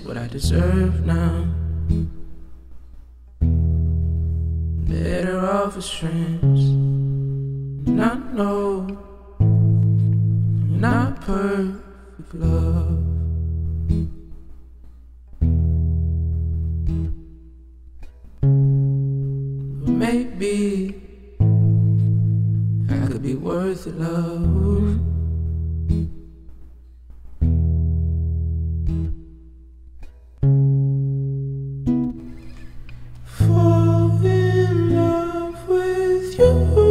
what I deserve now. Better off as friends. Not know, not perfect love. But maybe I could be worth the love. n